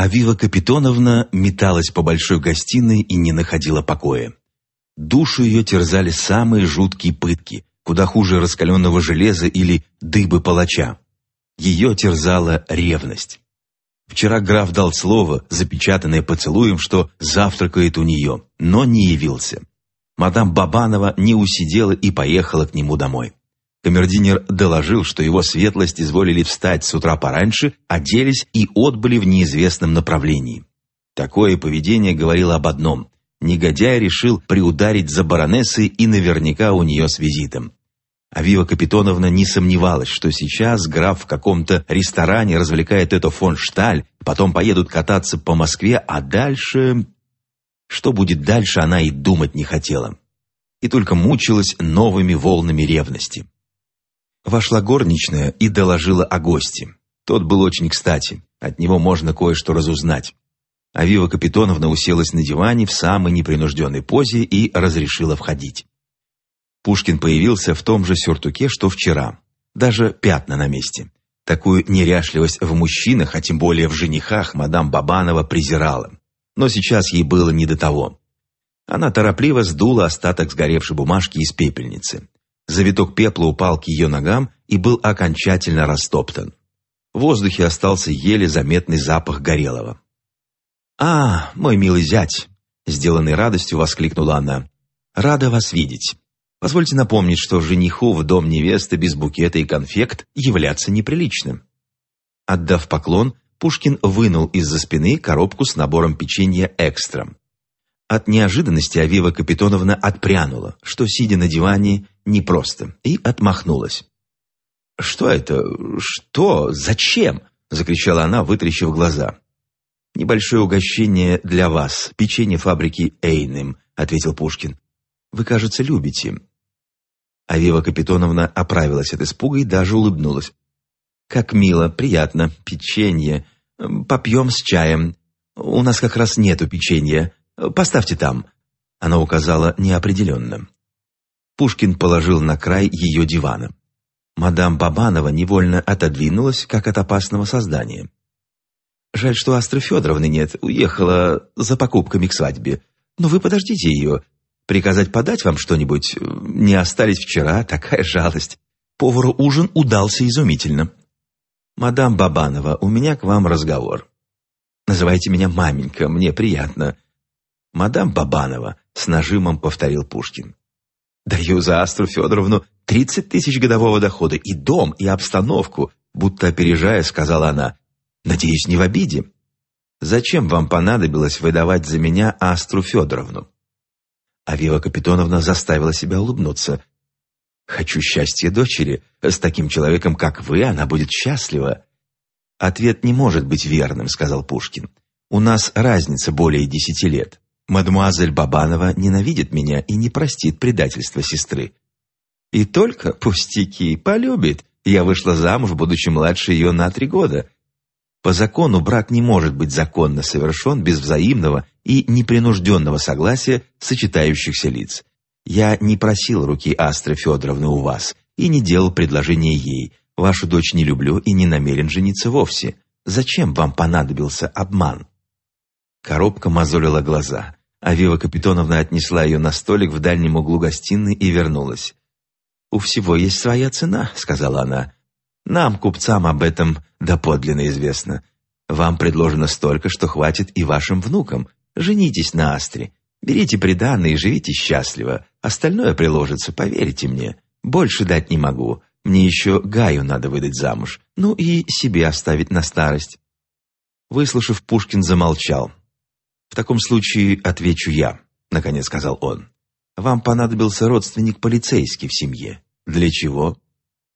Авива Капитоновна металась по большой гостиной и не находила покоя. Душу ее терзали самые жуткие пытки, куда хуже раскаленного железа или дыбы палача. Ее терзала ревность. Вчера граф дал слово, запечатанное поцелуем, что завтракает у нее, но не явился. Мадам Бабанова не усидела и поехала к нему домой. Камердинер доложил, что его светлость изволили встать с утра пораньше, оделись и отбыли в неизвестном направлении. Такое поведение говорило об одном. Негодяй решил приударить за баронессой и наверняка у нее с визитом. Авива Капитоновна не сомневалась, что сейчас граф в каком-то ресторане развлекает эту фон Шталь, потом поедут кататься по Москве, а дальше... Что будет дальше, она и думать не хотела. И только мучилась новыми волнами ревности. Вошла горничная и доложила о госте. Тот был очень кстати, от него можно кое-что разузнать. Авива Капитоновна уселась на диване в самой непринужденной позе и разрешила входить. Пушкин появился в том же сюртуке, что вчера. Даже пятна на месте. Такую неряшливость в мужчинах, а тем более в женихах, мадам Бабанова презирала. Но сейчас ей было не до того. Она торопливо сдула остаток сгоревшей бумажки из пепельницы. Завиток пепла упал к ее ногам и был окончательно растоптан. В воздухе остался еле заметный запах горелого. «А, мой милый зять!» — сделанной радостью воскликнула она. «Рада вас видеть. Позвольте напомнить, что жениху в дом невесты без букета и конфект являться неприличным». Отдав поклон, Пушкин вынул из-за спины коробку с набором печенья «Экстра». От неожиданности Авива Капитоновна отпрянула, что, сидя на диване, непросто, и отмахнулась. «Что это? Что? Зачем?» — закричала она, вытрящив глаза. «Небольшое угощение для вас, печенье фабрики Эйным», — ответил Пушкин. «Вы, кажется, любите». Авива Капитоновна оправилась от испуга и даже улыбнулась. «Как мило, приятно, печенье. Попьем с чаем. У нас как раз нету печенья. Поставьте там». Она указала неопределенно. Пушкин положил на край ее дивана. Мадам Бабанова невольно отодвинулась, как от опасного создания. «Жаль, что Астры Федоровны нет, уехала за покупками к свадьбе. Но вы подождите ее. Приказать подать вам что-нибудь? Не остались вчера, такая жалость. Повару ужин удался изумительно. Мадам Бабанова, у меня к вам разговор. Называйте меня маменька, мне приятно. «Мадам Бабанова», — с нажимом повторил Пушкин. «Даю за Астру Федоровну тридцать тысяч годового дохода и дом, и обстановку», будто опережая, сказала она. «Надеюсь, не в обиде». «Зачем вам понадобилось выдавать за меня Астру Федоровну?» Авива Капитоновна заставила себя улыбнуться. «Хочу счастья дочери. С таким человеком, как вы, она будет счастлива». «Ответ не может быть верным», — сказал Пушкин. «У нас разница более десяти лет. Мадемуазель Бабанова ненавидит меня и не простит предательства сестры. И только, пустяки, полюбит. Я вышла замуж, будучи младше ее на три года. По закону брак не может быть законно совершен без взаимного и непринужденного согласия сочетающихся лиц. Я не просил руки Астры Федоровны у вас и не делал предложения ей. Вашу дочь не люблю и не намерен жениться вовсе. Зачем вам понадобился обман?» Коробка мозолила глаза. Авива Капитоновна отнесла ее на столик в дальнем углу гостиной и вернулась. «У всего есть своя цена», — сказала она. «Нам, купцам, об этом доподлинно известно. Вам предложено столько, что хватит и вашим внукам. Женитесь на Астре. Берите приданное и живите счастливо. Остальное приложится, поверьте мне. Больше дать не могу. Мне еще Гаю надо выдать замуж. Ну и себе оставить на старость». Выслушав, Пушкин замолчал. «В таком случае отвечу я», — наконец сказал он. «Вам понадобился родственник полицейский в семье. Для чего?»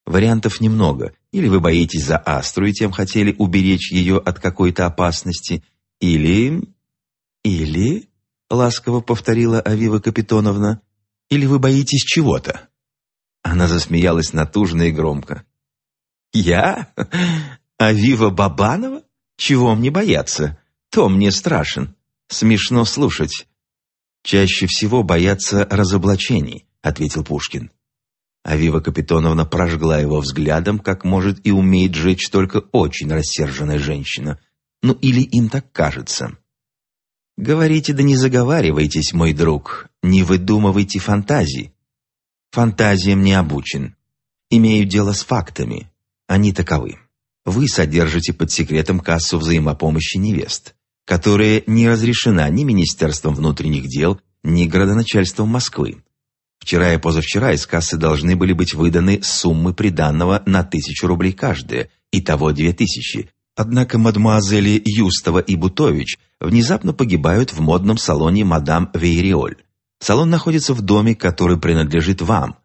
«Вариантов немного. Или вы боитесь за Астру и тем хотели уберечь ее от какой-то опасности, или...» «Или...» — ласково повторила Авива Капитоновна. «Или вы боитесь чего-то?» Она засмеялась натужно и громко. «Я? Авива Бабанова? Чего мне бояться? То мне страшен. Смешно слушать. Чаще всего боятся разоблачений, ответил Пушкин. Авива Капитоновна прожгла его взглядом, как может и умеет жечь только очень рассерженная женщина. Ну или им так кажется. Говорите, да не заговаривайтесь, мой друг, не выдумывайте фантазии. Фантазиям не обучен. Имею дело с фактами. Они таковы. Вы содержите под секретом кассу взаимопомощи невест, которая не разрешена ни Министерством внутренних дел, ни градоначальством Москвы. Вчера и позавчера из кассы должны были быть выданы суммы приданного на тысячу рублей каждая, итого две тысячи. Однако мадемуазели Юстова и Бутович внезапно погибают в модном салоне мадам Вейриоль. Салон находится в доме, который принадлежит вам.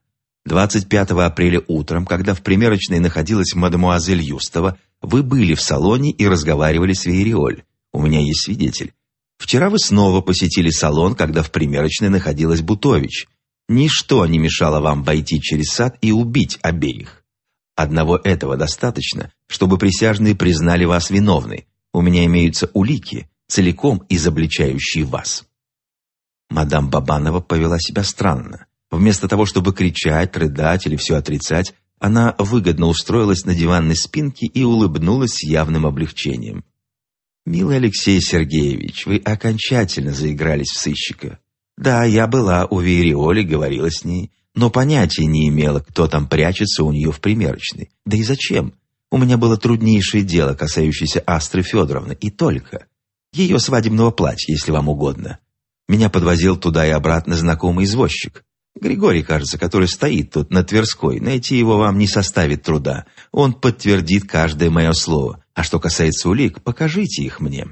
25 апреля утром, когда в примерочной находилась мадемуазель Юстова, вы были в салоне и разговаривали с Вейриоль. У меня есть свидетель. Вчера вы снова посетили салон, когда в примерочной находилась Бутович. Ничто не мешало вам войти через сад и убить обеих. Одного этого достаточно, чтобы присяжные признали вас виновной. У меня имеются улики, целиком изобличающие вас». Мадам Бабанова повела себя странно. Вместо того, чтобы кричать, рыдать или все отрицать, она выгодно устроилась на диванной спинке и улыбнулась с явным облегчением. «Милый Алексей Сергеевич, вы окончательно заигрались в сыщика. Да, я была у Вериоли, говорила с ней, но понятия не имела, кто там прячется у нее в примерочной. Да и зачем? У меня было труднейшее дело, касающееся Астры Федоровны, и только. Ее свадебного платья, если вам угодно. Меня подвозил туда и обратно знакомый извозчик. Григорий, кажется, который стоит тут, на Тверской. Найти его вам не составит труда. Он подтвердит каждое мое слово. А что касается улик, покажите их мне.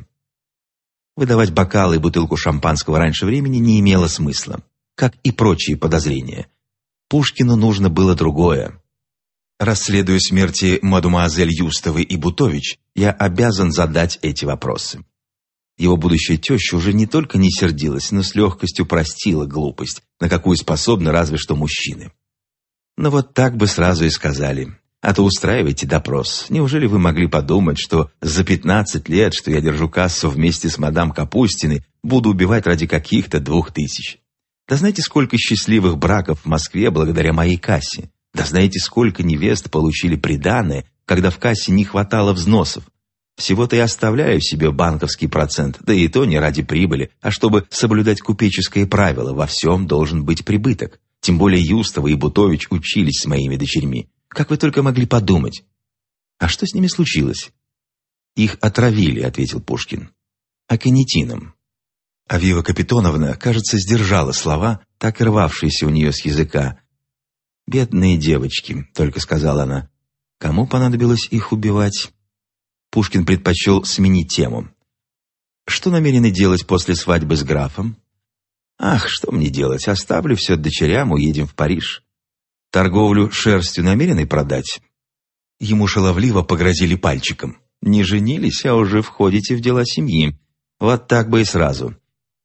Выдавать бокалы и бутылку шампанского раньше времени не имело смысла, как и прочие подозрения. Пушкину нужно было другое. Расследуя смерти мадемуазель Юстовой и Бутович, я обязан задать эти вопросы. Его будущая теща уже не только не сердилась, но с легкостью простила глупость, на какую способны разве что мужчины. Но вот так бы сразу и сказали. А то устраивайте допрос. Неужели вы могли подумать, что за пятнадцать лет, что я держу кассу вместе с мадам Капустиной, буду убивать ради каких-то двух тысяч? Да знаете, сколько счастливых браков в Москве благодаря моей кассе? Да знаете, сколько невест получили приданое, когда в кассе не хватало взносов? Всего-то и оставляю себе банковский процент, да и то не ради прибыли, а чтобы соблюдать купеческое правило, во всем должен быть прибыток. Тем более Юстова и Бутович учились с моими дочерьми. Как вы только могли подумать? А что с ними случилось? Их отравили, ответил Пушкин. Аконитином. Авива Капитоновна, кажется, сдержала слова, так рвавшиеся у нее с языка. «Бедные девочки», — только сказала она. «Кому понадобилось их убивать?» Пушкин предпочел сменить тему. «Что намерены делать после свадьбы с графом?» «Ах, что мне делать? Оставлю все дочерям, уедем в Париж. Торговлю шерстью намерены продать?» Ему шаловливо погрозили пальчиком. «Не женились, а уже входите в дела семьи. Вот так бы и сразу.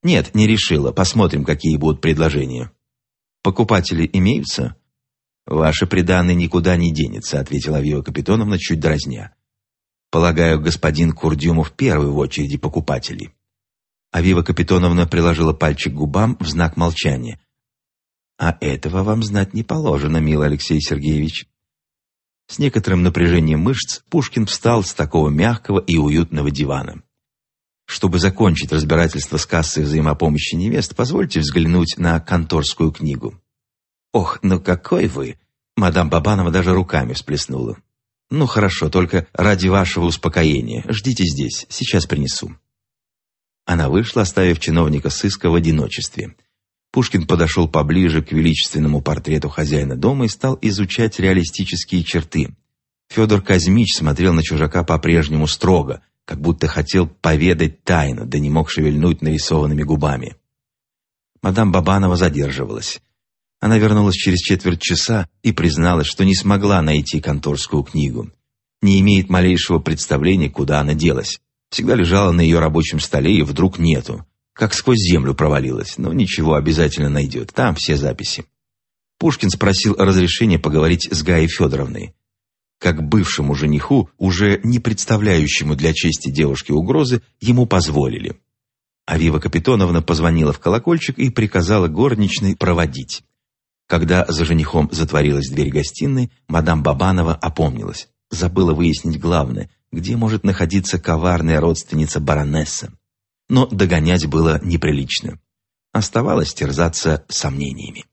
Нет, не решила. Посмотрим, какие будут предложения». «Покупатели имеются?» «Ваши приданные никуда не денется», — ответила Авио Капитоновна чуть дразня. «Полагаю, господин Курдюмов первый в очереди покупателей». Авива Капитоновна приложила пальчик к губам в знак молчания. А этого вам знать не положено, милый Алексей Сергеевич. С некоторым напряжением мышц Пушкин встал с такого мягкого и уютного дивана. Чтобы закончить разбирательство с кассой взаимопомощи невест, позвольте взглянуть на конторскую книгу. «Ох, ну какой вы!» Мадам Бабанова даже руками всплеснула. «Ну хорошо, только ради вашего успокоения. Ждите здесь, сейчас принесу». Она вышла, оставив чиновника сыска в одиночестве – Пушкин подошел поближе к величественному портрету хозяина дома и стал изучать реалистические черты. Федор Казмич смотрел на чужака по-прежнему строго, как будто хотел поведать тайну, да не мог шевельнуть нарисованными губами. Мадам Бабанова задерживалась. Она вернулась через четверть часа и призналась, что не смогла найти конторскую книгу. Не имеет малейшего представления, куда она делась. Всегда лежала на ее рабочем столе и вдруг нету как сквозь землю провалилась. Но ничего, обязательно найдет. Там все записи. Пушкин спросил разрешения поговорить с Гаей Федоровной. Как бывшему жениху, уже не представляющему для чести девушки угрозы, ему позволили. Авива Капитоновна позвонила в колокольчик и приказала горничной проводить. Когда за женихом затворилась дверь гостиной, мадам Бабанова опомнилась. Забыла выяснить главное. где может находиться коварная родственница баронесса. Но догонять было неприлично. Оставалось терзаться сомнениями.